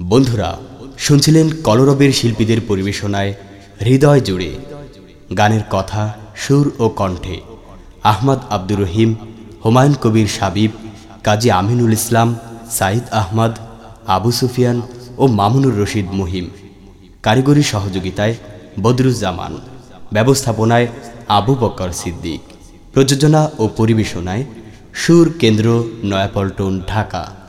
বন্ধুরা, শুনছিলেন কলরবের শিল্পীদের পরিবেশনায় হৃদয় জুড়ে গানের কথা, সুর ও কণ্ঠে আহমদ আব্দুর রহিম, হুমায়ুন কবির সাবিব কাজী আমিনুল ইসলাম সাইদ আহমদ, আবু সুফিয়ান ও মামুনুর রশিদ মুহিম। কারিগরি সহযোগিতায় বদরুজ্জামান। ব্যবস্থাপনায় আবু বক্কর সিদ্দিক। প্রযোজনা ও পরিবেশনায় সুর কেন্দ্র নয়াপল্টন, ঢাকা।